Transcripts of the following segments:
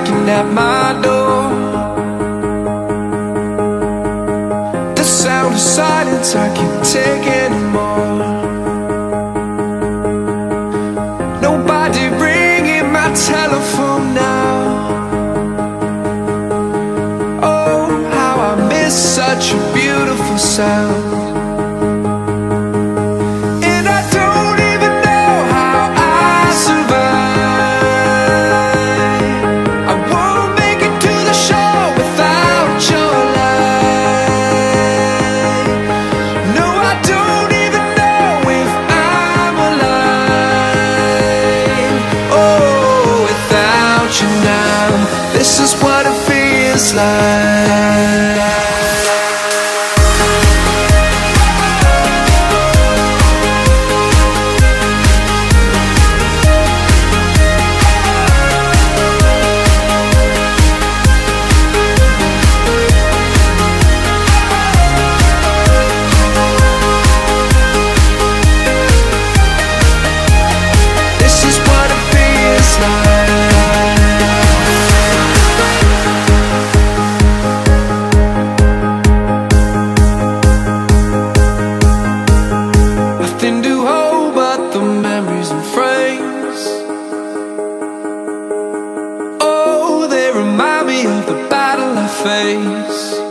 knocking at my door. The sound of silence, I can't take anymore. Nobody ringing my telephone now. Oh, how I miss such a beautiful sound. This is what it feels like. remind me of the battle I face.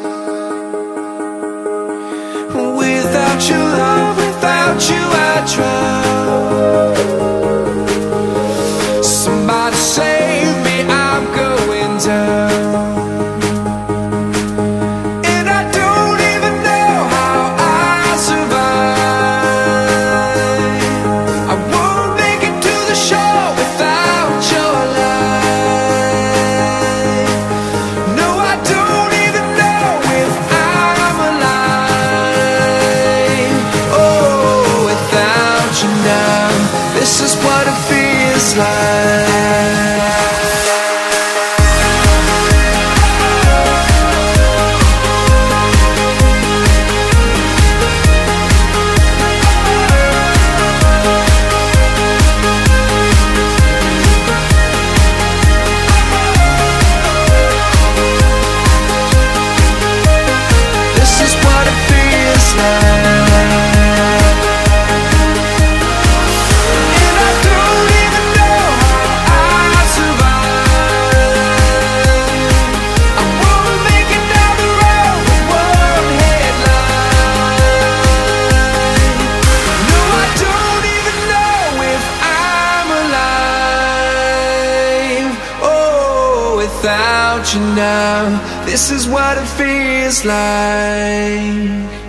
you now. This is what it feels like.